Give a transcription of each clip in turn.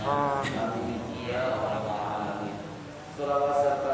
Amin. Ya Allah. Salawat serta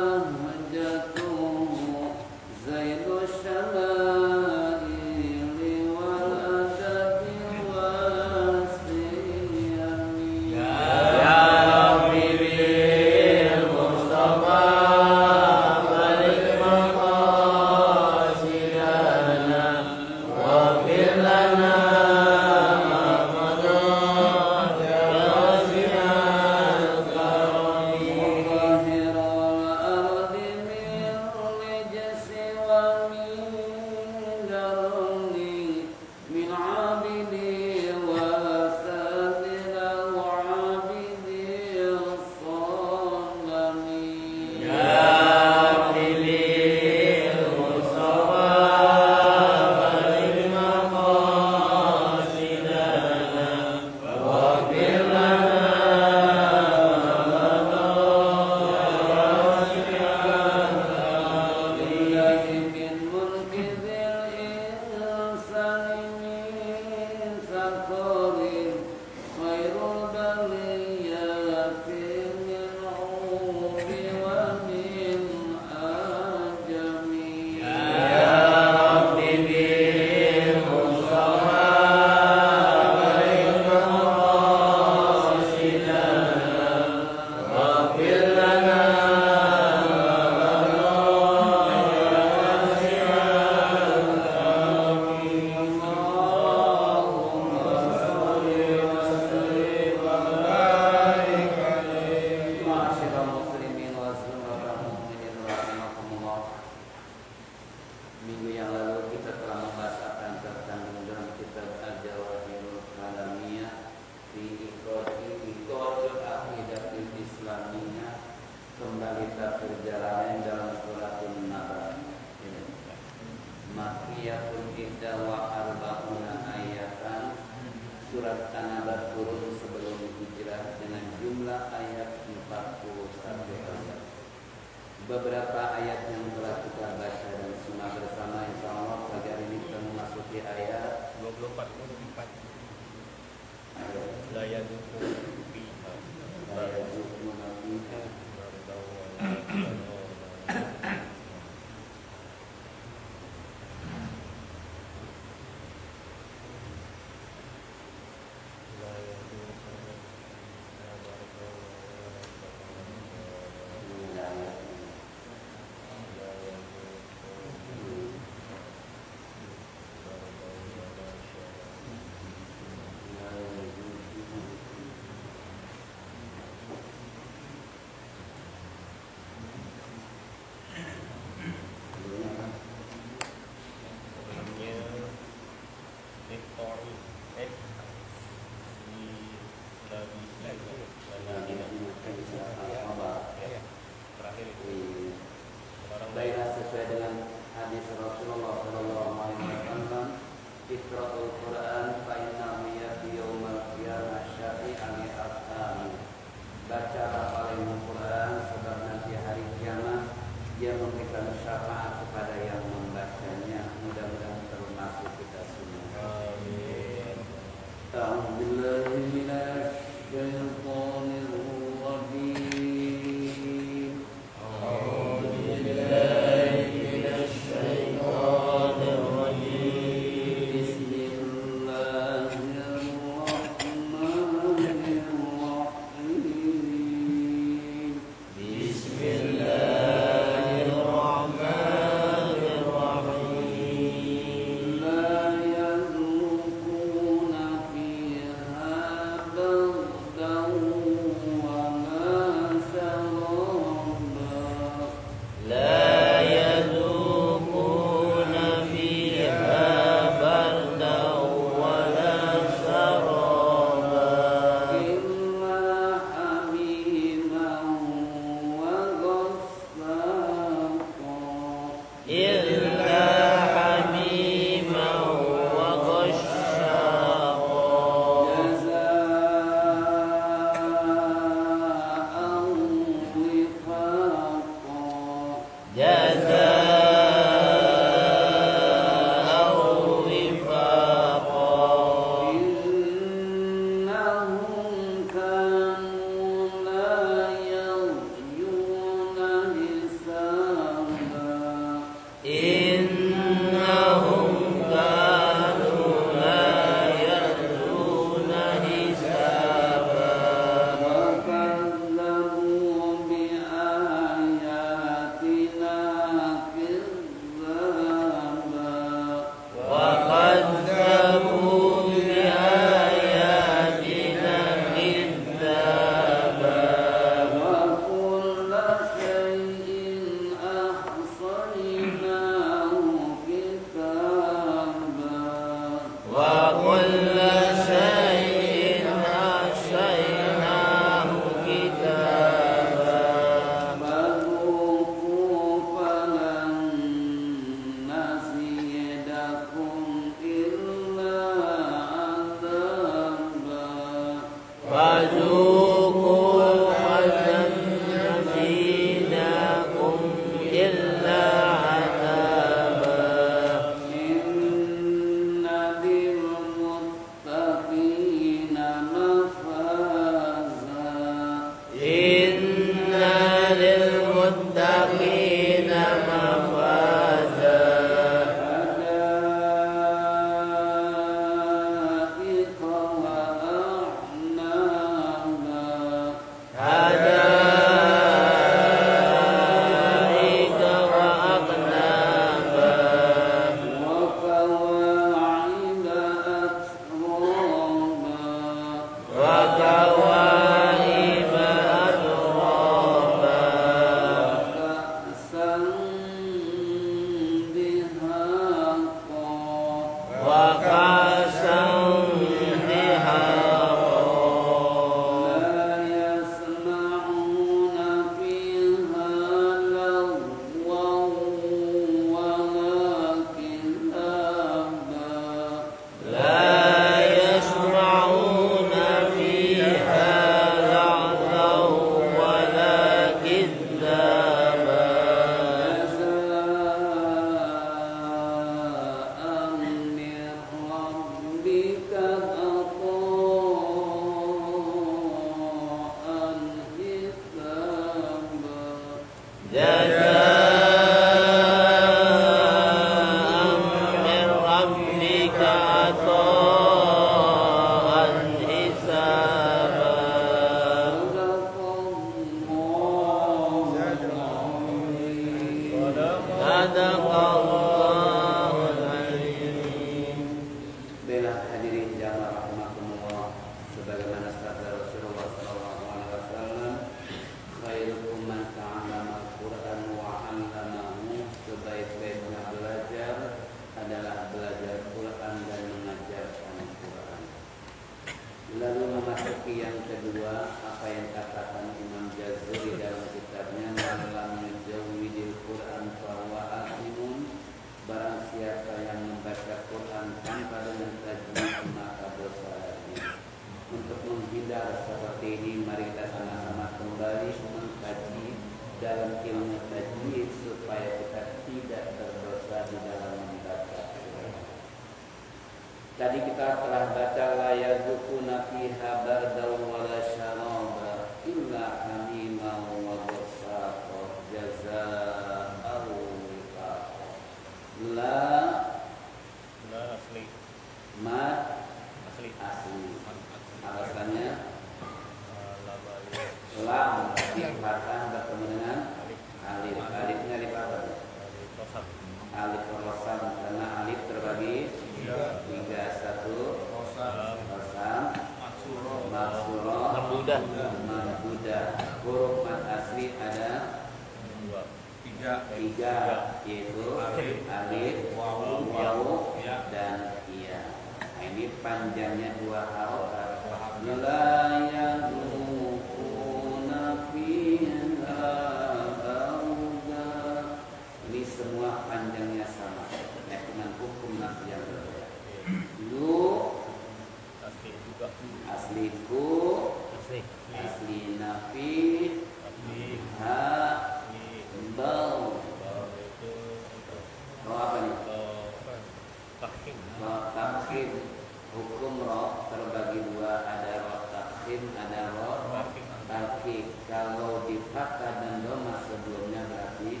takhim ada ro takhim kalau di fathah dan doma sebelumnya berarti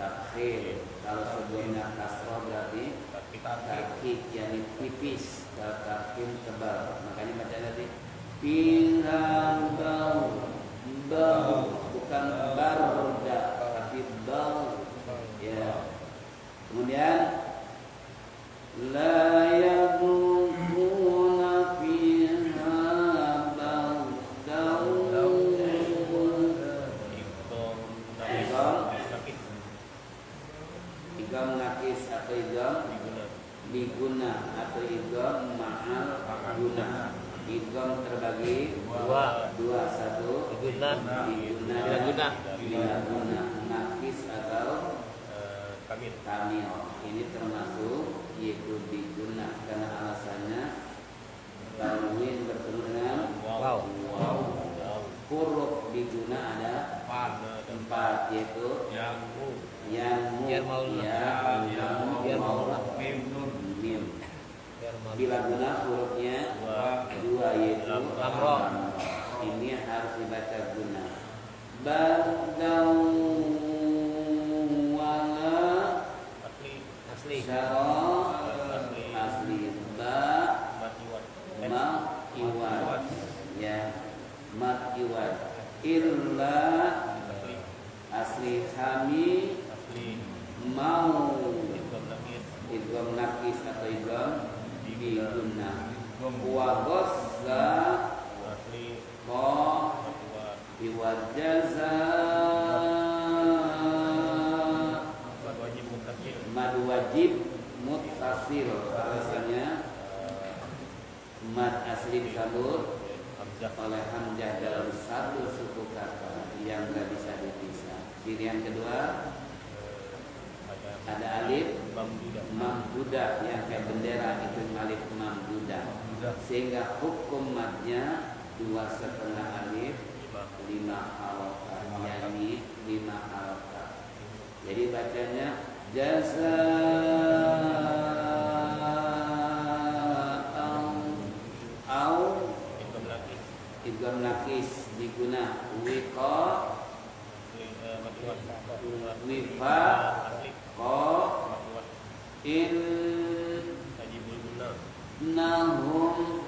takhim kalau sebelumnya kasroh berarti tapi takhim yakni tipis. Kalau tebal. Makanya baca nanti pinggang bau bau. Bukan barda tapi bau. Ya. Kemudian la yadukuna fiha baudaun Igom Igom. nakis igam nakis atau igam diguna diguna atau igam mahal guna igam terbagi Dua. dua satu. Diguna. Bila guna. bila guna nakis atau Eh, kamil kamil ini termasuk yaitu diguna karena alasannya tanwin bertemu dengan Wow. wow. Huruf diguna ada empat. yaitu yang yang maulna. ya Biar yang maulna. mim. Mim. Bila guna hurufnya dua. yaitu Lam. Harus dibaca guna. Badau wala asli syara asli ba matiwan. Ma iwan. Ya. Mat iwan. Illa asli kami mau idgham nakis. Atau idgham diguna. Wa ghassa asli qa matiwan iwad jaza Mad wajib mutasil alasannya? Mad asli Hamzah oleh hamzah dalam satu suku kata yang gak bisa dipisah. Ciri yang kedua ada alif mamdudah. Yang kayak bendera itu alif mamdudah. Sehingga hukum madnya dua setengah alif lima harokat yakni lima harokat jadi bacanya jaza au idgham nakis diguna wiqa matiwan wifa matiwan in Nahum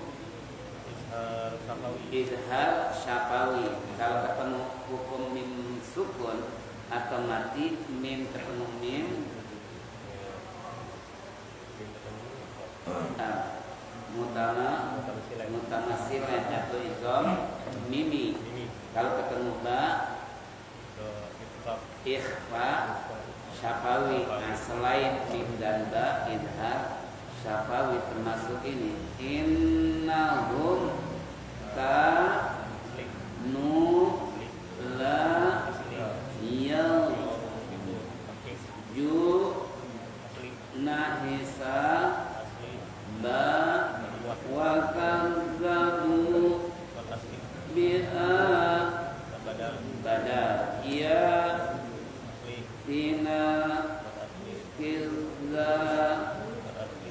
Ishar Sakawi idhar syafawi kalau ketemu hukum mim sukun atau mati mim ketemu mim ah, mutama silat atau izom mimi. Kalau ketemu ba? Ikhfa. Syafawi. Nah selain mim dan ba idhar syafawi termasuk ini. Innahum ka Asli nu la ju Asli nahisa ba Buat wa kadzabu Buat asli bi'a Badal. Badal ya tina Buat asli kizza Buat asli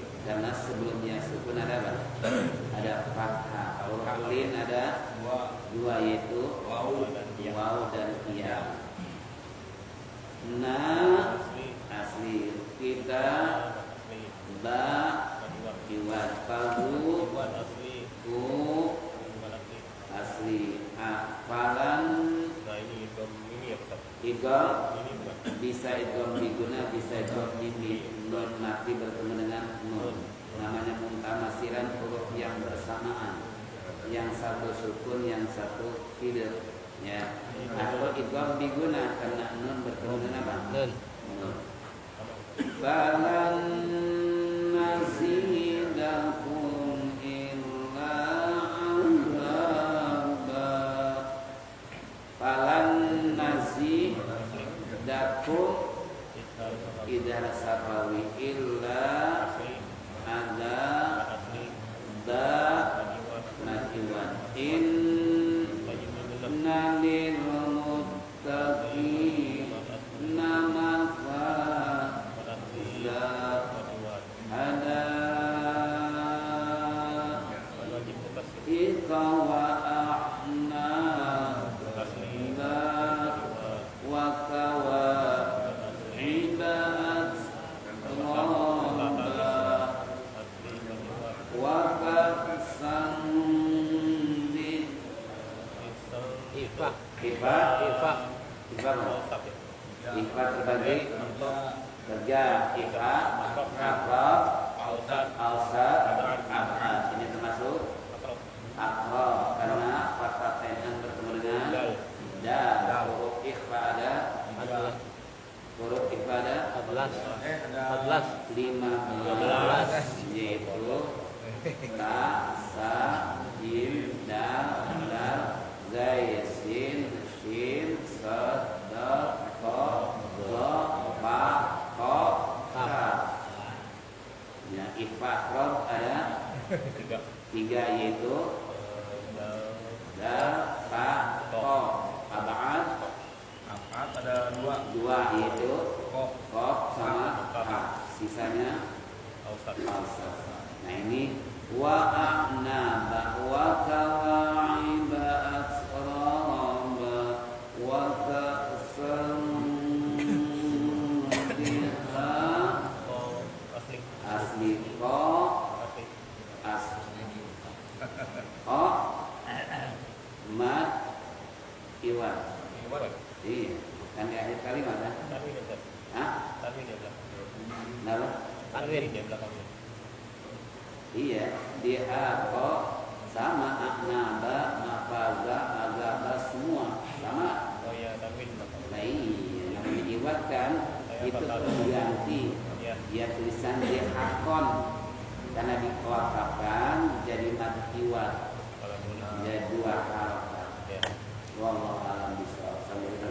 karena sebelumnya sukun ada apa? ada fathah huruf lin ada dua yaitu Waw dan Dia waw dan ya nah Asli kita ba Buat iwat pagu Buat asli ku asli afalan Nah ini ini Ini bisa idgham biguna bisa idgham mimi nun mati bertemu dengan nun. Namanya muntamasiran huruf yang bersamaan. Yang satu sukun yang satu tidak ya. Atau idgham biguna karena nun bertemu dengan apa? Nun. nun. Falan nazidakum Sakawi idhar safawi illa Asli ada Asli da Buat najiwan Bajimuddin inna lil muttaqina mafazza ada ika wa ahna ba wa kawa ibaat raba Wakaksan di Ifa. Ifa Ifa. Ifa Ifa terbagi kerja Ifa Akrab Ausat Abad Ini termasuk Akrab Karena fakta tenan bertemu dengan Dal Huruf Ikhfa ada Empat Huruf Ikhfa ada belas. Empat belas. lima belas yaitu ta sa jim dal dal zai sin shin sad dal ko do fa ko ka ya ifakrob ada tiga yaitu dal fa ko abad Empat ada dua dua yaitu kok kop sama ka sisanya Ausat Falsaf. Nah ini wa a'naba wa kawa'iba asraba wa ka'san diha kok asli ko asli as o mat iwan. Iya kan di akhir kalimat kan Hah? Tanwin ya belakang Kenapa? Tanwin. ya belakangnya Iya, di ako sama aknaba, mafaza, azaba semua sama. Oh ya Tanwin belakang Nah iya, namanya iwat kan? Itu pengganti dia tulisan di hakon karena dikotakan jadi mat iwat dua harokat. ya Wallahu a'lam. Sampai itu.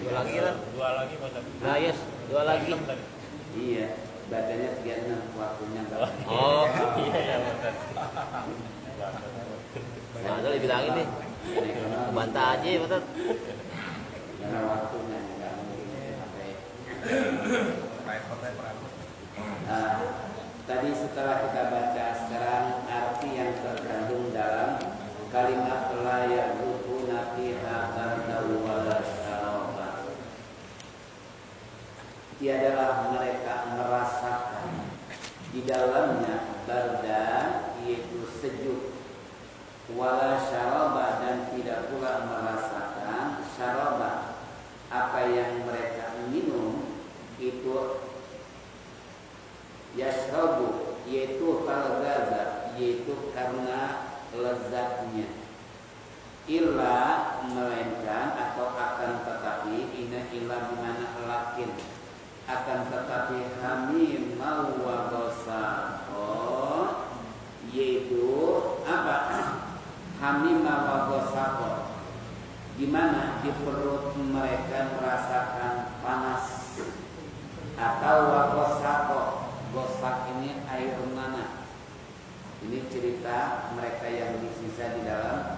Dua lagi kan? dua lagi Pak Nah, yes. Dua lagi. Enam Iya, bacanya 36 waktunya enggak. Oh. iya ya Pak Ustaz Nah, itu dibilangin nih. Bantah aja Ustaz. Karena waktunya nggak mungkin sampai. Nah, tadi setelah kita baca sekarang arti yang terkandung dalam kalimat la yarzuquna fiha bardan wala. Tiadalah mereka merasakan di dalamnya bardan yaitu sejuk wala syaraba dan tidak pula merasakan syaraba apa yang mereka itu yashrabu yaitu talgaza yaitu karena lezatnya. Illa melainkan atau akan tetapi ini illa di mana lakin. Akan tetapi hamim mau wagosako yaitu apa? Hamim wagosako di mana di perut mereka atau wagosako gosak ini air mana? Ini cerita mereka yang disisa di dalam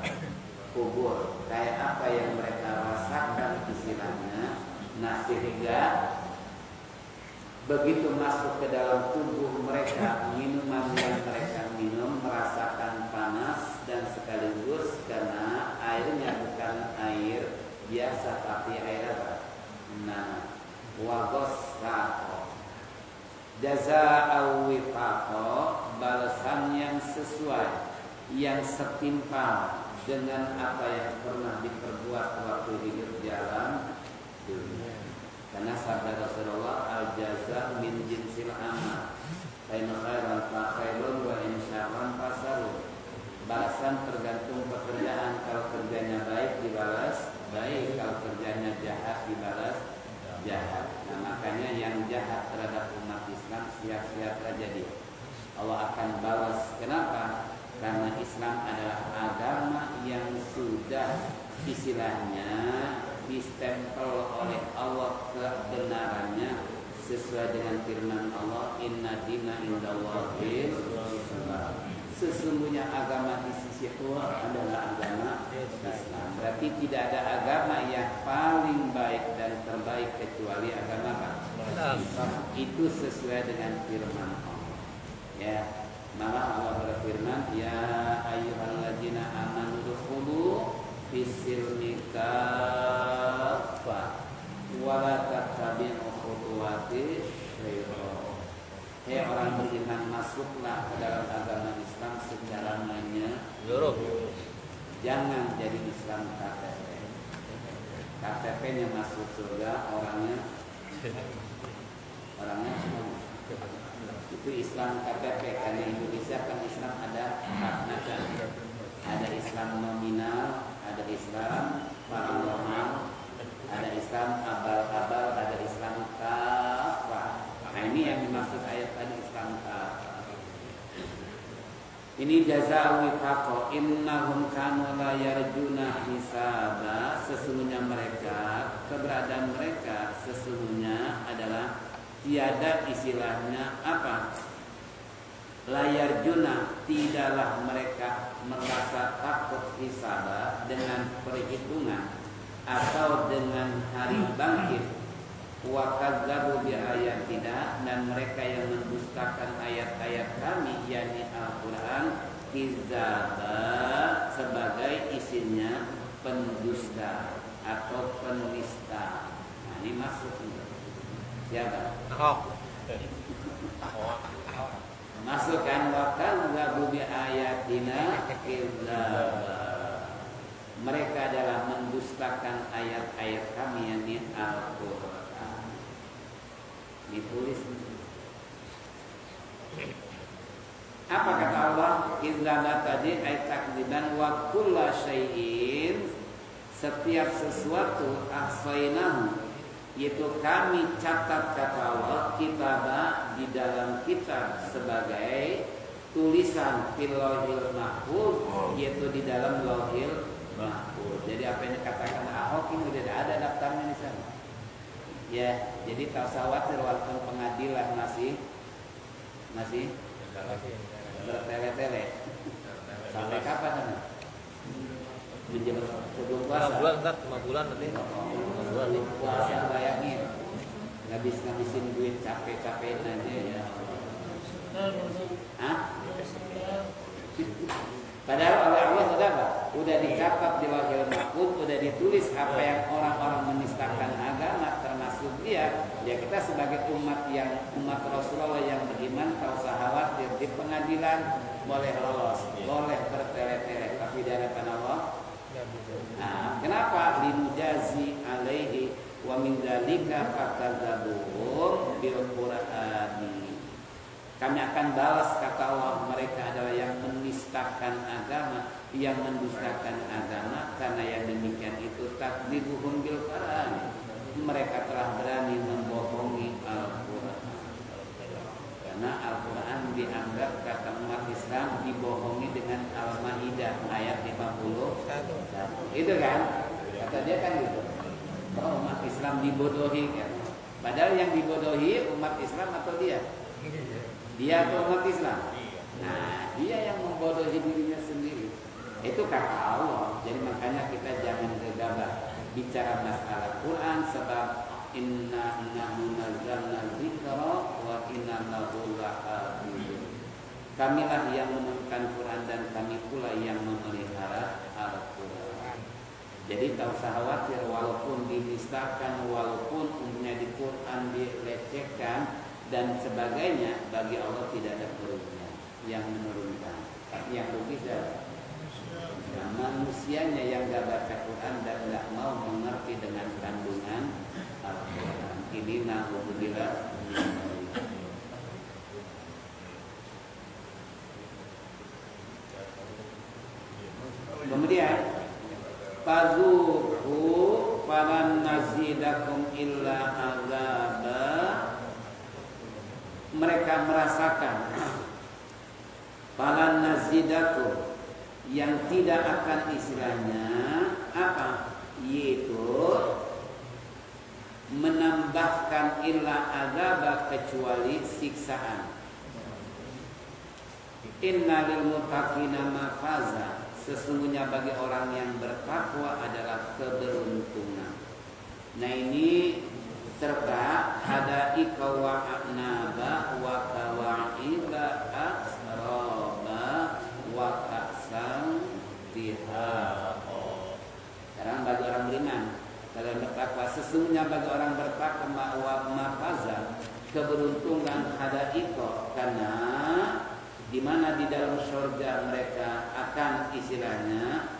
kubur. Kayak apa yang mereka rasakan istilahnya? Nah sehingga begitu masuk ke dalam tubuh mereka minuman yang mereka minum merasakan panas dan sekaligus karena airnya bukan air biasa tapi air apa? Nah wagos Jaza wifaqo balasan yang sesuai yang setimpal dengan apa yang pernah diperbuat waktu hidup jalan dunia. Karena sabda Rasulullah al jaza min jinsil amal. Kain khairan fa khairun wa in syarran. Balasan tergantung pekerjaan. Kalau kerjanya baik dibalas baik, kalau kerjanya jahat dibalas jahat. Nah, makanya yang jahat terhadap umat Islam siap-siap dia. Allah akan balas. Kenapa? Karena Islam adalah agama yang sudah istilahnya distempel oleh Allah kebenarannya sesuai dengan firman Allah Inna dina Sesungguhnya agama di sisi Allah adalah agama Islam. Berarti tidak ada agama yang paling baik dan terbaik kecuali agama apa? Islam. Itu sesuai dengan firman Allah. Ya, malah Allah berfirman, Ya ayyuhalladzina amanu dukhulu fisilmi kafa wala tattabi'u khutuwati syaitan. Hei orang beriman masuklah ke dalam agama Islam secara menyeluruh. Jangan jadi Islam KTP. KTP nya masuk surga orangnya. Orangnya itu Islam KTP karena Indonesia kan Islam ada empat macam. Ada Islam nominal ada Islam paranormal ada Islam abal-abal ada Islam kafah. Nah ini yang dimaksud ayat tadi Islam kafah ini jaza wifaqo innahum kanu la yarjuna hisaba. Sesungguhnya mereka keberadaan mereka sesungguhnya adalah tiada istilahnya apa? Layar juna tidaklah mereka merasa takut hisaba dengan perhitungan atau dengan hari bangkit wa kadzabu bi ayatina dan mereka yang mendustakan ayat-ayat kami yakni Al-Qur'an kizaba sebagai isinya pendusta atau penista. Nah, ini masuk siapa? Ahok. Masuk kan wa kadzabu bi ayatina kizaba. Mereka adalah mendustakan ayat-ayat kami yakni Al-Qur'an ditulis. Apa kata Allah? Izlama tadi ayat takdiban wa kulla syai'in. Setiap sesuatu ahsainahu yaitu kami catat kata Allah kitabah di dalam kitab sebagai tulisan fil lauhil mahfuz yaitu di dalam lauhil mahfuz. Jadi apa yang dikatakan Ahok ini tidak ada daftarnya di sana Ya, jadi khawatir walaupun pengadilan masih masih bertele-tele. Sampai kapan kan? menjelang sebelum puasa. bulan ntar, lima bulan nanti. Nih. Puasa bayangin ngabis ngabisin duit capek-capek aja ya. Hah? Padahal oleh Allah sudah apa? Udah dicatat di lahir mahfud, udah ditulis apa yang orang-orang menistakan agama dia. Ya kita sebagai umat yang umat Rasulullah yang beriman usah khawatir di pengadilan boleh lolos, boleh bertele-tele tapi di hadapan Allah Nah, kenapa linujazi alaihi wa min dzalika fakadzabuhum bil qur'ani. Kami akan balas kata Allah mereka adalah yang menistakan agama, yang mendustakan agama karena yang demikian itu takdzibuhum bil qur'an. Mereka telah berani membohongi Al-Qur'an. Karena Al-Quran dianggap kata umat Islam dibohongi dengan Al-Ma'idah ayat 50 Itu kan? Kata dia kan gitu Bahwa umat Islam dibodohi kan Padahal yang dibodohi umat Islam atau dia? Dia atau umat Islam? Nah dia yang membodohi dirinya sendiri Itu kata Allah Jadi makanya kita jangan gegabah Bicara masalah Quran Sebab Inna nahnu nazzalna dzikra wa inna lahu lahafizun. Kamilah yang menurunkan Quran dan kami pula yang memelihara Al-Quran. Jadi tak usah khawatir walaupun dinistakan, walaupun umumnya di Quran dilecehkan dan sebagainya bagi Allah tidak ada kerugian yang menurunkan. Tapi yang rugi siapa? Nah, manusianya yang gak baca Quran dan gak mau mengerti dengan kandungan Al-Quran. Ini na'udzubillah Kemudian Fazuhu falan nazidakum illa azaba Mereka merasakan Falan nazidakum Yang tidak akan istilahnya Apa? Yaitu menambahkan illa azab kecuali siksaan. Inna lil mafaza. Sesungguhnya bagi orang yang bertakwa adalah keberuntungan. Nah ini serta ada ikawa anaba wa kawaiba asroba wa kasang tiha. Sekarang bagi orang beriman dalam bertakwa sesungguhnya bagi orang bertakwa wa mafaza keberuntungan hadaiko karena di mana di dalam surga mereka akan istilahnya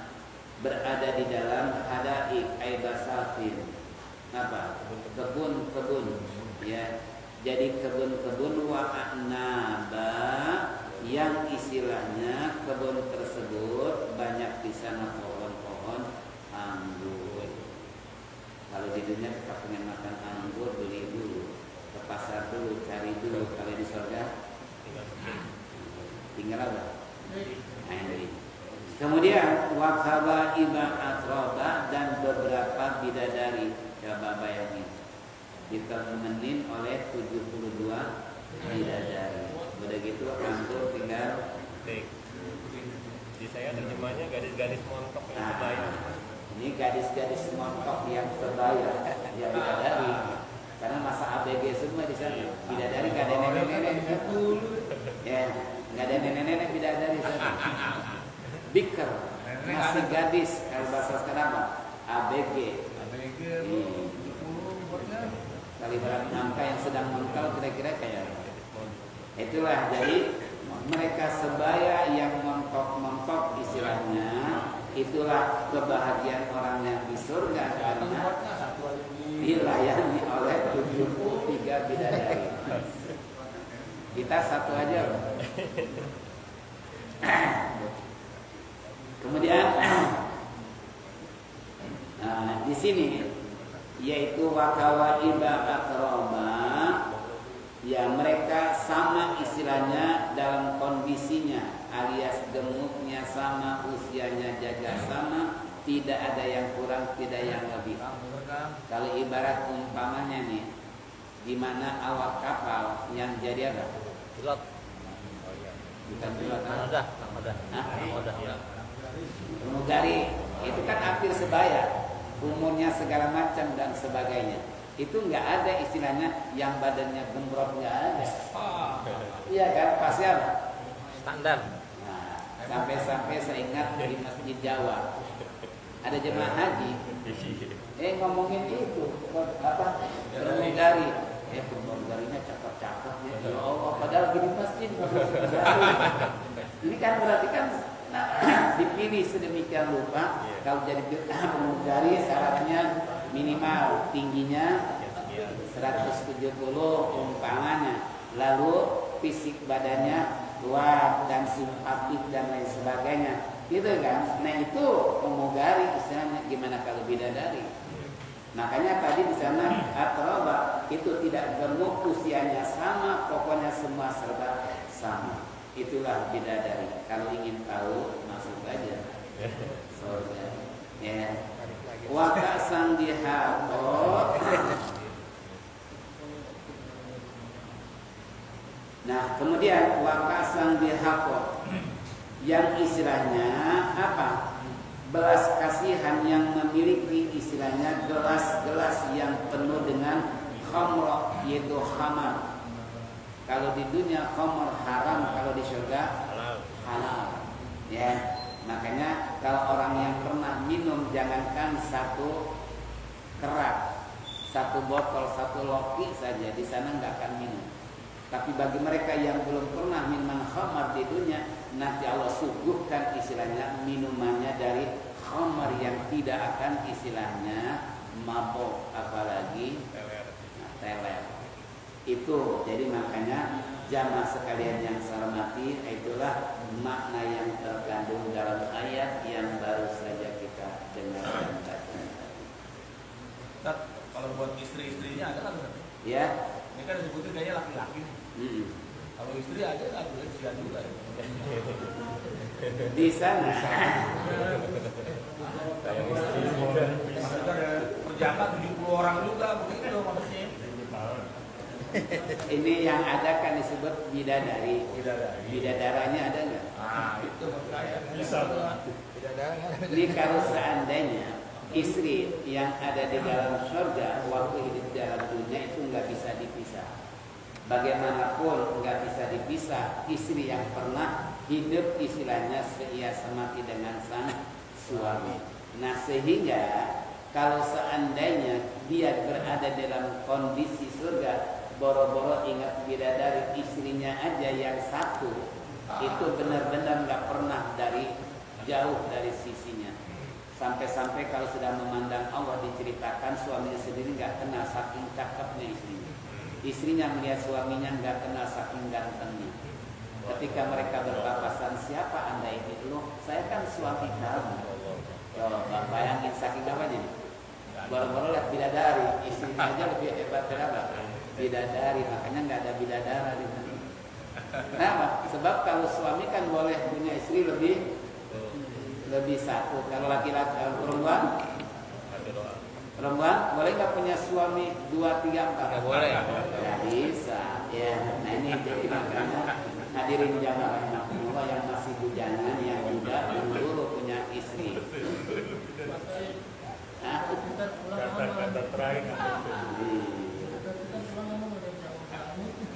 berada di dalam hadaik aibasatin apa? Kebun-kebun ya. Jadi kebun-kebun wa anaba yang istilahnya kebun tersebut banyak di sana pohon-pohon anggur kalau di dunia kita pengen makan anggur beli dulu. Ke pasar dulu cari dulu. Kalau di surga tinggal apa? Ini. kemudian wakaba iba atroba dan beberapa bidadari. Coba bayangin. Ditemenin oleh 72 bidadari. Udah gitu anggur tinggal. Di saya terjemahnya gadis-gadis montok yang Nah. Ini gadis-gadis montok yang sebaya yang bidadari. Karena masa ABG semua di sana bidadari gak ada nenek-nenek. ya nggak ada nenek-nenek bidadari sana. Biker masih gadis kalau bahasa sekarang apa? ABG Hmm. kali berapa angka yang sedang mengkal kira-kira kayak itulah jadi mereka sebaya yang montok-montok istilahnya itulah kebahagiaan orang yang di surga karena dilayani oleh 73 bidadari. Kita satu aja loh. kemudian nah, di sini yaitu wakawa iba akroba ya mereka sama istilahnya dalam kondisinya alias gemuknya sama usianya jaga sama tidak ada yang kurang tidak yang lebih kalau ibarat umpamanya nih di mana awak kapal yang jadi apa Pilot. bukan pilot Nah, apa? udah, nah, udah. Hah? Nah, udah. pramugari itu kan hampir sebaya umurnya segala macam dan sebagainya itu nggak ada istilahnya yang badannya gembrot nggak ada iya kan pasti apa Standar. Sampai-sampai saya ingat di masjid Jawa. Ada jemaah haji. Eh ngomongin itu apa pramugari eh pramugarinya cakep-cakep ya ya Allah padahal lagi di masjid ini kan berarti kan nah, dipilih sedemikian rupa. Kalau jadi pramugari syaratnya minimal tingginya 170 umpamanya lalu fisik badannya kuat dan simpatik dan lain sebagainya. Gitu kan? Nah itu pramugari istilahnya gimana kalau bidadari? Makanya tadi di sana atroba itu tidak gemuk usianya sama pokoknya semua serba sama. Itulah bidadari. Kalau ingin tahu masuk aja. Surga ya. Waka sang dihato Nah, kemudian wakasang dihakot yang istilahnya apa? Belas kasihan yang memiliki istilahnya gelas-gelas yang penuh dengan khamr yaitu khamar. Kalau di dunia khamr haram, kalau di surga Halal. halal. Ya, makanya kalau orang yang pernah minum jangankan satu kerak, satu botol, satu loki saja di sana nggak akan minum. Tapi bagi mereka yang belum pernah minum khamar di dunia, nanti Allah suguhkan istilahnya minumannya dari khamar yang tidak akan istilahnya mabok apalagi nah, teler. Itu jadi makanya jamaah sekalian yang saya hormati itulah makna yang terkandung dalam ayat yang baru saja kita dengarkan tadi. Ustaz, kalau buat istri-istrinya ada kan? Ya. Ini kan disebutnya kayaknya laki-laki nih. Mm-mm. Kalau istri ada boleh sian juga ya. Di sana Maksudnya ada perjaka 70 orang juga begitu maksudnya. ini yang ada kan disebut bidadari. Bidadari. Bidadaranya ada nggak? Nah, itu maksud saya. Bisa. Ini kalau seandainya istri yang ada di dalam surga waktu hidup di dalam dunia itu nggak bisa dipisah. Bagaimanapun nggak bisa dipisah. Istri yang pernah hidup istilahnya seia semati dengan sang suami. Nah sehingga kalau seandainya dia berada dalam kondisi surga boro-boro ingat bidadari istrinya aja yang satu itu benar-benar nggak pernah dari jauh dari sisinya. Sampai-sampai kalau sudah memandang Allah diceritakan suaminya sendiri nggak kenal saking cakepnya istrinya istrinya melihat suaminya nggak kenal saking gantengnya. Ketika mereka berpapasan siapa anda ini? Loh saya kan suami kamu. Coba bayangin saking apanya nih baru-baru lihat bidadari istrinya aja lebih hebat kenapa bidadari makanya nggak ada bidadara di sana kenapa sebab kalau suami kan boleh punya istri lebih lebih satu. Kalau laki-laki kalau perempuan perempuan boleh nggak punya suami dua tiga empat Nggak boleh. nggak bisa ya nah ini jadi makanya hadirin jamaah rahmatullah yang masih bujangan yang yang dulu punya istri Hah? Kata-kata terakhir.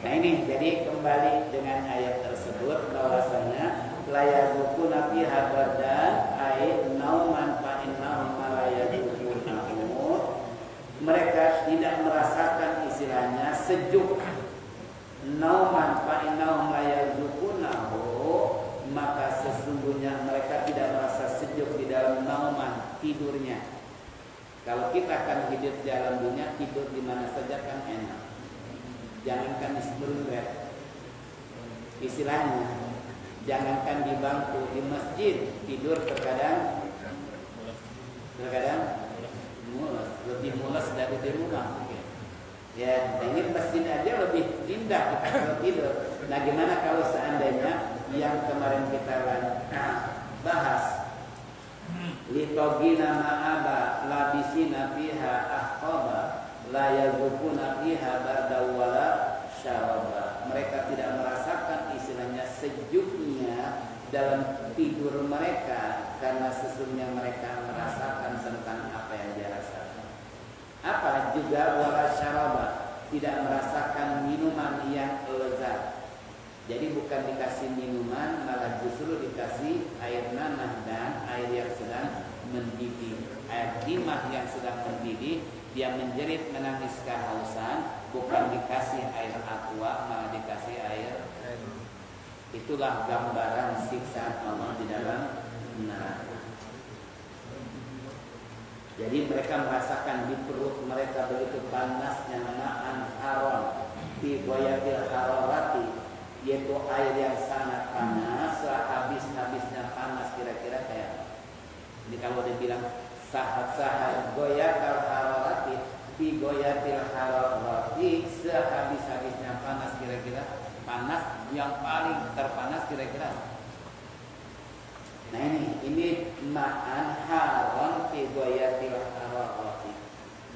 Nah ini jadi kembali dengan ayat tersebut bahwasanya layaduku nabi habadan ayat nauman mereka tidak merasakan istilahnya sejuk. Nauman fa innahum layadukunahu maka sesungguhnya mereka tidak merasa sejuk di dalam nauman tidurnya. Kalau kita akan hidup di dalam dunia tidur di mana saja kan enak. Jangankan di seberundet istilahnya jangankan di bangku di masjid tidur terkadang terkadang lebih mules dari di rumah ya ini masjid aja lebih indah kita nah gimana kalau seandainya yang kemarin kita bahas litogina ma'aba labisina fiha ahqaba la yazukuna fiha barda wala syaraba. Mereka tidak merasakan istilahnya sejuknya dalam tidur mereka karena sesungguhnya mereka merasakan tentang apa yang dia. Apa juga wala syaraba tidak merasakan minuman yang lezat. Jadi bukan dikasih minuman, malah justru dikasih air nanah dan air yang sedang mendidih. Air timah yang sedang mendidih, dia menjerit menangis kehausan, bukan dikasih air aqua, malah dikasih air Itulah gambaran siksaan Allah di dalam neraka. Jadi mereka merasakan di perut mereka begitu panasnya naan haron di goyatil harorati yaitu air yang sangat panas sehabis-habisnya panas kira-kira kayak ini kalau dia bilang sahat-sahat goyatil harorati di goyatil harorati sehabis-habisnya panas kira-kira panas yang paling terpanas kira-kira Nah ini ini ma'an haron fi goyatil.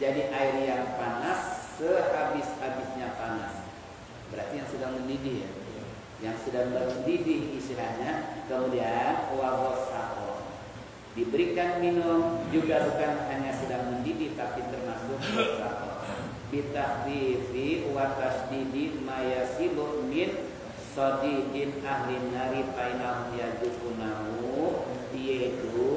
Jadi air yang panas sehabis-habisnya panas. Berarti yang sedang mendidih ya. Yang sedang mendidih istilahnya kemudian wagosako diberikan minum juga bukan hanya sedang mendidih tapi termasuk wagosako bitahdifi wa tasdidi ma yasilu min sadidin ahli nari bainahum yajukunahu yaitu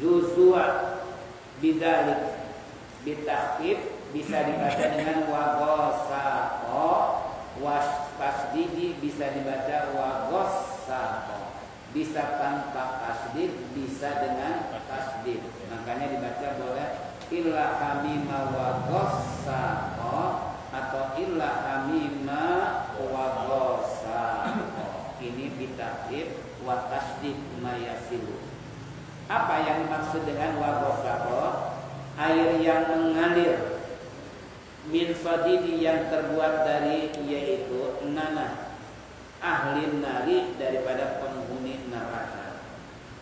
Zuzua bidalik. Bitahkib bisa dibaca dengan wagosako was tasdidi bisa dibaca wagosako bisa tanpa tasdid bisa dengan tasdid. Makanya dibaca boleh illa hamima wa ghassaqo atau illa hamima ini bitakib wa tasdid mayasilu apa yang dimaksud dengan wa ghassaqo air yang mengalir. Min fadidi yang terbuat dari yaitu nanah. Ahli nari daripada penghuni neraka.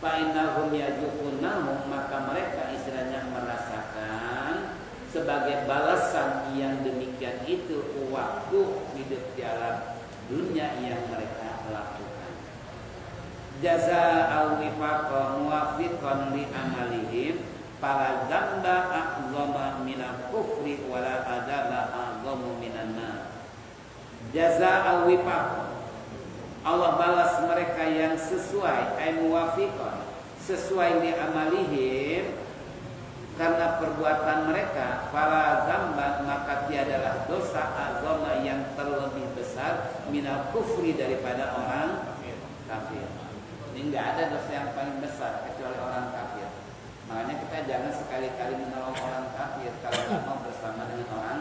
Fa'inahum yajukunahum maka mereka istilahnya merasakan sebagai balasan yang demikian itu waktu hidup di alam dunia yang mereka lakukan. Jaza al-wifaqa muwafiqan li amalihim para zamba a'zama minal kufri wala adaba a'zamu minan nar. Jaza al-wifaqa Allah balas mereka yang sesuai ay muwafiqan sesuai di amalihim karena perbuatan mereka para zamba maka tiadalah dosa besar minal kufri daripada orang kafir. Ini enggak ada dosa yang paling besar kecuali orang kafir. Makanya kita jangan sekali-kali menolong orang kafir kalau kita mau bersama dengan orang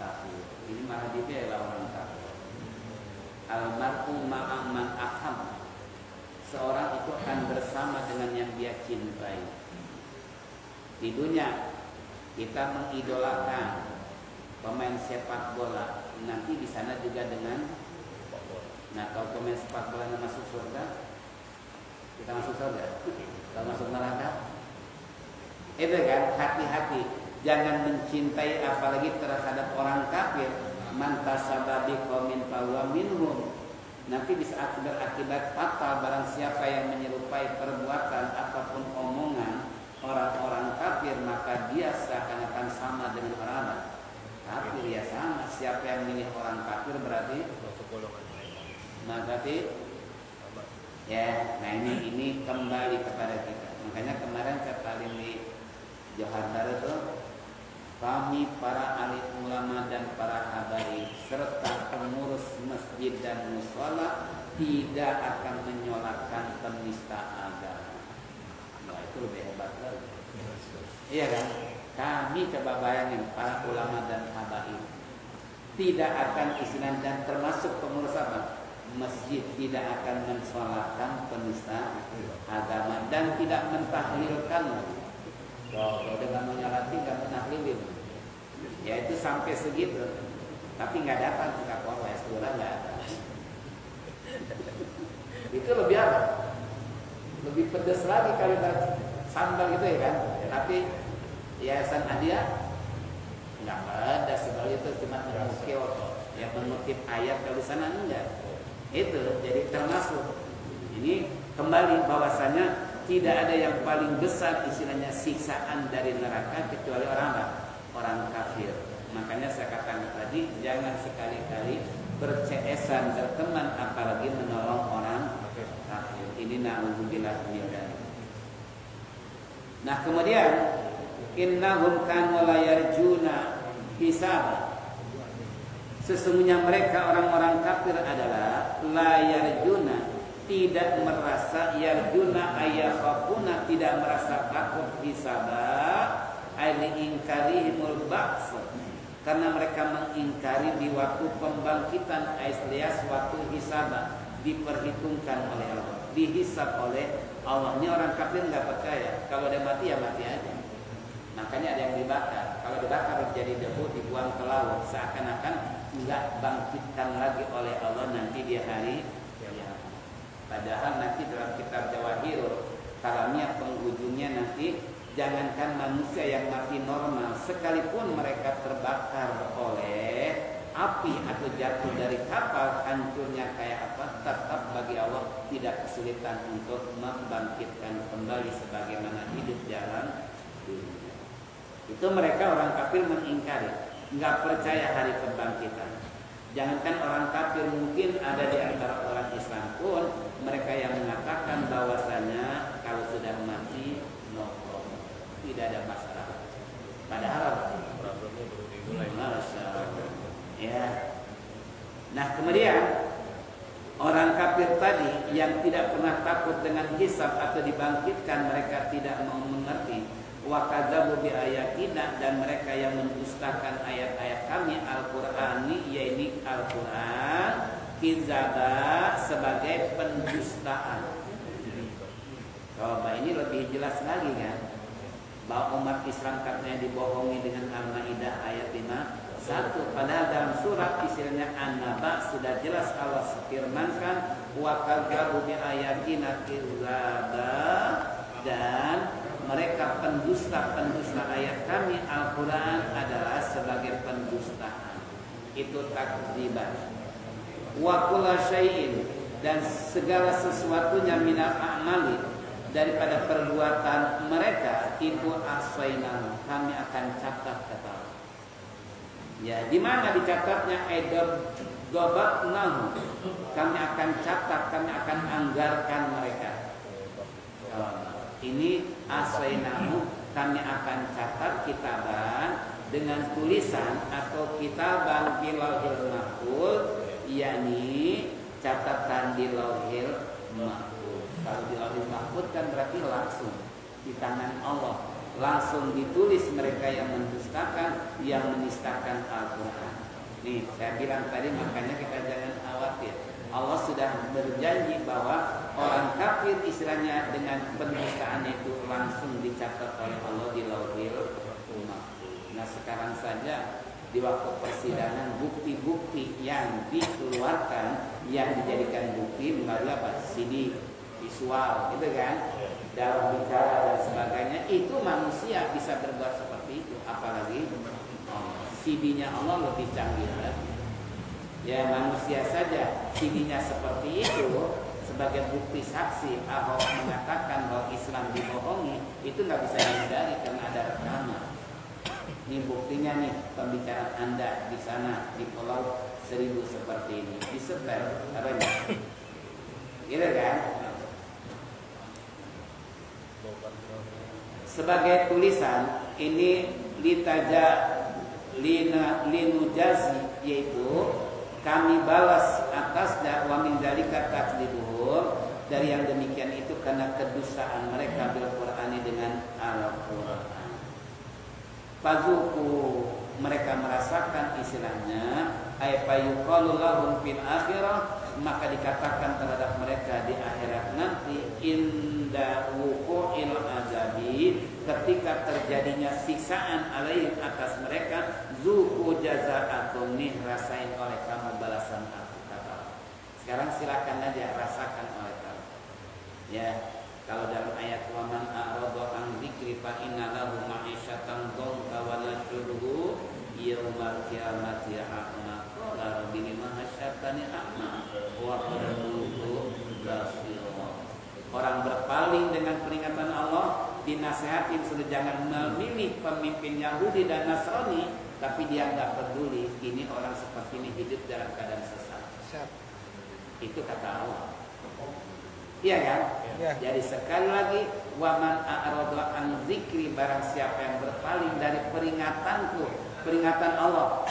kafir. Ini malah dibela orang kafir almarhum ma'aman aham seorang itu akan bersama dengan yang dia cintai di dunia kita mengidolakan pemain sepak bola nanti di sana juga dengan nah kalau pemain sepak bola masuk surga kita masuk surga? Kalau masuk neraka? Itu kan hati-hati. Jangan mencintai apalagi terhadap orang kafir. Mantasaba biqaumin fahuwa minhum. Nanti di saat berakibat fatal barang siapa yang menyerupai perbuatan ataupun omongan orang-orang kafir maka dia seakan-akan sama dengan orang kafir ya sama. Siapa yang milih berarti ya nah ini ini kembali kepada kita makanya kemarin kata Lini Johar Baru tuh kami para ahli ulama dan para habaib serta pengurus masjid dan musola tidak akan menyolakan penista agama. Nah itu lebih hebat lagi. Iya kan? Kami coba bayangin para ulama dan habaib tidak akan isinan dan termasuk pengurus apa? Masjid tidak akan mensolatkan penista agama dan tidak mentahlilkan kalau dengan menyalati nggak menahlilin. Ya itu sampai segitu. Tapi nggak datang ke Kapolres, lurah nggak ada. itu lebih apa? Lebih pedas lagi kali sambal gitu ya kan. Tapi Yayasan Adia nggak ada sebab itu cuma Kyoto. yang mengutip ayat kalau di sana enggak. Itu jadi termasuk. Ini kembali bahwasanya tidak ada yang paling besar istilahnya siksaan dari neraka kecuali orang apa? Orang kafir. Makanya saya katakan tadi jangan sekali-kali berceesan berteman apalagi menolong orang kafir. Ini na'udzubillah min Nah, kemudian innahum kanu la yarjuna hisab. Sesungguhnya mereka orang-orang kafir adalah la yarjuna tidak merasa yarjuna ayakhafuna tidak merasa takut hisaba aini ingkarihimul ba'ts karena mereka mengingkari di waktu pembangkitan alias waktu hisaba diperhitungkan oleh Allah dihisab oleh Allah. Ini orang kafir nggak percaya kalau dia mati ya mati aja. Makanya ada yang dibakar. Kalau dibakar jadi debu dibuang ke laut. Seakan-akan nggak bangkitkan lagi oleh Allah nanti di hari Padahal nanti dalam kitab Jawahir kalamnya penghujungnya nanti jangankan manusia yang mati normal sekalipun mereka terbakar oleh api atau jatuh dari kapal hancurnya kayak apa tetap bagi Allah tidak kesulitan untuk membangkitkan kembali sebagaimana hidup jalan. Itu mereka orang kafir mengingkari, nggak percaya hari kebangkitan. Jangankan orang kafir mungkin ada di antara orang Islam pun mereka yang mengatakan bahwasanya kalau sudah mati no. Tidak ada masalah. Padahal. Ya. Nah, kemudian orang kafir tadi yang tidak pernah takut dengan hisab atau dibangkitkan mereka tidak mau mengerti wa kadzabu bi ayatina dan mereka yang mendustakan ayat-ayat kami Al-Qur'ani yaitu Al-Qur'an kizaba sebagai pendustaan. Coba ini lebih jelas lagi kan bahwa umat Islam katanya dibohongi dengan Al-Maidah ayat 5 satu padahal dalam surat istilahnya An-Naba sudah jelas Allah firmankan wa kadzabu bi ayatina dan mereka pendusta-pendusta ayat kami Al-Quran adalah sebagai pendustaan. Itu takdiban. Wa kula syai'in dan segala sesuatunya minal a'mali daripada perbuatan mereka itu aswaina kami akan catat kata ya di mana dicatatnya edab dobat nahu kami akan catat kami akan anggarkan mereka ini asainahu kami akan catat kitaban dengan tulisan atau kitaban di lauhil mahfuz yakni catatan di lauhil mahfuz. Kalau di lauhil mahfuz kan berarti langsung di tangan Allah. Langsung ditulis mereka yang mendustakan yang menistakan Al-Quran. Nih saya bilang tadi makanya kita jangan khawatir Allah sudah berjanji bahwa orang kafir istilahnya dengan penistaan itu langsung dicatat oleh Allah di lauhil Nah sekarang saja di waktu persidangan bukti-bukti yang dikeluarkan yang dijadikan bukti melalui apa? CD visual gitu kan? Dalam bicara dan sebagainya. Itu manusia bisa berbuat seperti itu apalagi CD-nya Allah lebih canggih lagi ya manusia saja CD-nya seperti itu sebagai bukti saksi Ahok mengatakan bahwa Islam dibohongi itu nggak bisa dihindari karena ada rekaman. Ini buktinya nih pembicaraan anda di sana di Pulau Seribu seperti ini disebar apa ini? Gitu kan? Sebagai tulisan ini litaja lina linujazi yaitu kami balas atasnya wa min dzalika takdzibuhum dari yang demikian itu karena kedustaan mereka bil Qur'ani dengan Al-Qur'an. Fazuku mereka merasakan istilahnya ay fayuqalu lahum fil akhirah maka dikatakan terhadap mereka di akhirat nanti inda wuqu'il azabi ketika terjadinya siksaan alaihim atas mereka zuku jazaakum nih rasain oleh kamu sekarang silakan aja rasakan oleh kamu ya kalau dalam ayat waman a'rada an dzikri fa inna lahu ma'isyatan dhanka wa nahsyuruhu yaumal qiyamati a'ma qala fatani a'ma wa qad kuntu. Orang berpaling dengan peringatan Allah dinasihatin sudah jangan memilih pemimpin Yahudi dan Nasrani tapi dia nggak peduli ini orang seperti ini hidup dalam keadaan sesat. Itu kata Allah. Iya kan? Iya. Jadi sekali lagi waman a'rada an zikri barang siapa yang berpaling dari peringatanku, peringatan Allah.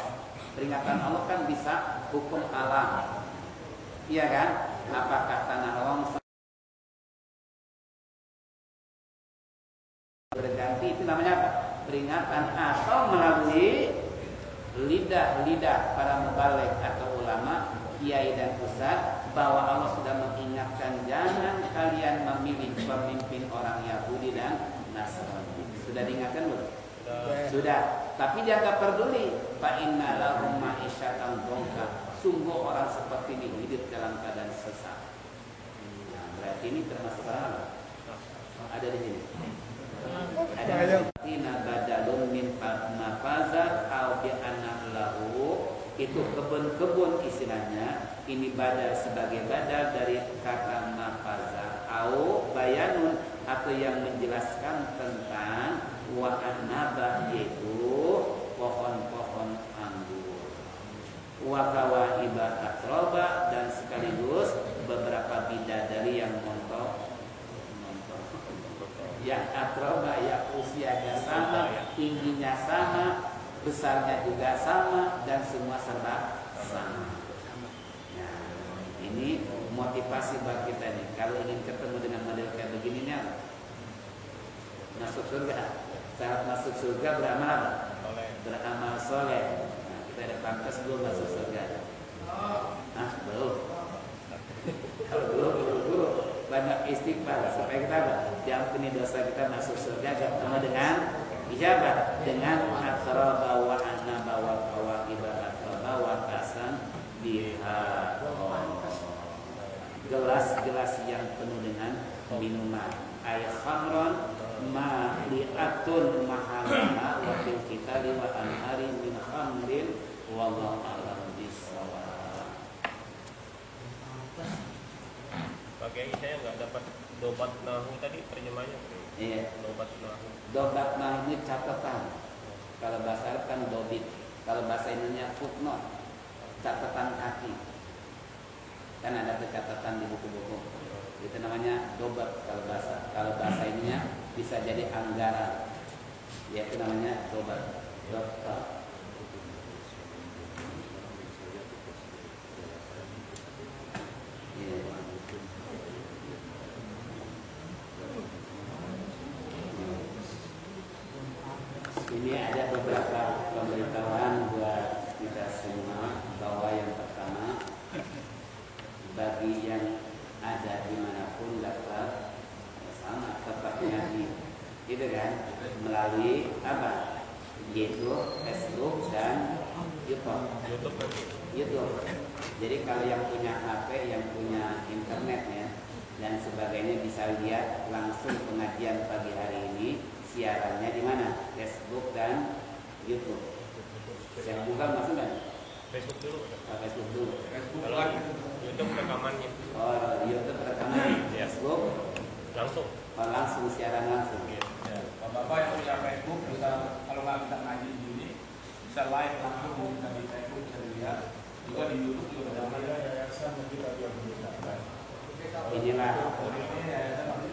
Peringatan Allah kan bisa hukum alam. Iya kan? Apa kata longsor berganti itu namanya apa? Peringatan atau melalui lidah-lidah para mubalik atau ulama, kiai dan ustaz bahwa Allah sudah mengingatkan jangan kalian memilih pemimpin orang Yahudi dan Nasrani. Sudah diingatkan belum? Sudah. Tapi dia nggak peduli. Fa inna lahum ma'isyatan dongka. Sungguh orang seperti ini hidup dalam keadaan sesat. Nah, berarti ini termasuk orang? Ada di sini. Ada tina badalun min mafaza au bi lahu itu kebun-kebun istilahnya ini badal sebagai badal dari kata mafaza au bayanun atau yang menjelaskan tentang wa annaba yaitu pohon-pohon anggur. Wa kawaiba atroba dan sekaligus beberapa bidadari yang montok. Yang atroba yang usianya sama tingginya sama besarnya juga sama dan semua serba sama nah ini motivasi buat kita nih kalau ingin ketemu dengan model kayak begini nih apa? masuk surga. Syarat masuk surga beramal apa? beramal soleh. Nah, kita ada pantas belum masuk surga? Ah belum. Kalau belum buru-buru. Banyak istighfar. Supaya kita apa? diampuni dosa kita masuk surga ketemu dengan ijabah. Dengan atraba wa anaba wa kawakiba atraba wa kasan biha gelas-gelas yang penuh dengan minuman air khamron ma li'atun mahalana wa fil kitali wa anhari min khamrin wallahu a'lam bissawab Pak Kiai saya nggak dapat dobat nahu tadi terjemahnya. iya Dobat nahu. Dobat nah ini catatan. Kalau bahasa Arab kan dobit. Kalau bahasa Indonesia footnote. Catatan kaki. Kan ada catatan di buku-buku. Itu namanya dobat kalau bahasa. Kalau bahasa ininya bisa jadi anggaran. Ya itu namanya dobat. Dokter. Iya. Ini ada beberapa pemberitahuan buat kita semua bahwa yang pertama bagi yang ada di mana pun dapat sama tetap ngaji gitu kan? Melalui apa? Yaitu Facebook dan YouTube. YouTube. Jadi kalau yang punya HP yang punya internet ya dan sebagainya bisa lihat langsung pengajian pagi hari ini siarannya di mana? Facebook dan YouTube. Yang bukan masuk kan Facebook dulu. Oh, Facebook dulu. Kalau YouTube rekamannya. Oh YouTube rekaman Iya. Facebook? Langsung. oh, langsung siaran langsung. Iya. Ya, Bapak-bapak yang punya Facebook bisa kalau nggak bisa ngaji di sini bisa live langsung bisa di Facebook bisa dilihat. Juga di YouTube juga ada inilah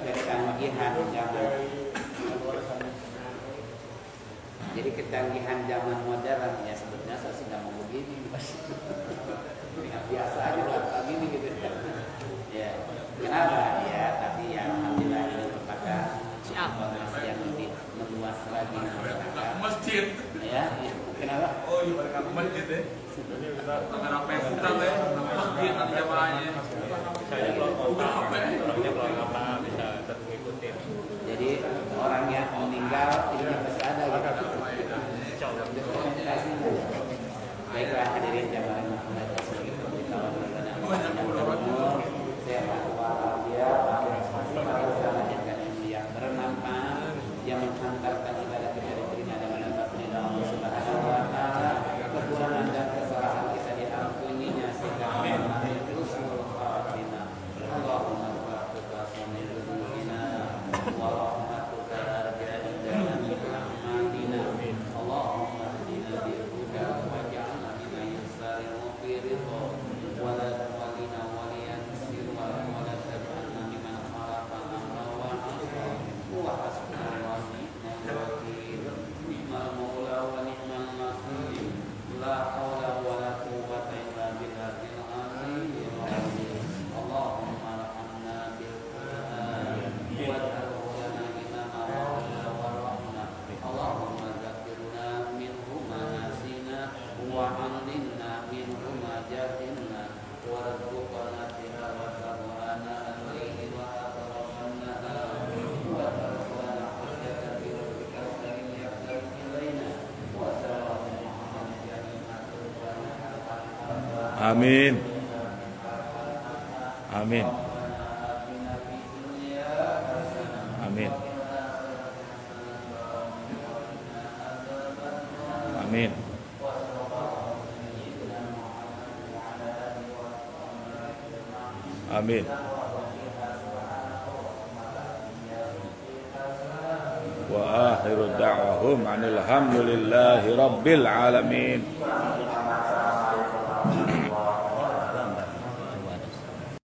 kecanggihan zaman jadi kecanggihan zaman modern ya sebetulnya saya sudah mau begini ya, biasa aja lah kayak gini gitu. Ya kenapa? Ya tapi ya alhamdulillah ini merupakan informasi yang lebih meluas lagi. Masjid. Ya kenapa? Oh iya masjid ya. Karena Facebook kan ya masjid nanti jamaahnya. Saya kota, orangnya keluar kota bisa tetap ngikutin. jadi orang yang meninggal ini masih ada gitu Insya Allah. Baiklah hadirin jamaah Muhammad sehat walafiat melanjutkan ilmu yang bermanfaat yang menghantarkan ibadah kita diterima dan mendapat ridha Allah Subhanahu wa taala kekurangan dan kesalahan kita diampuninya sehingga Amin. Amin. Amin. Amin. Amin. Wa akhiru da'wahum anil hamdulillahi rabbil alamin.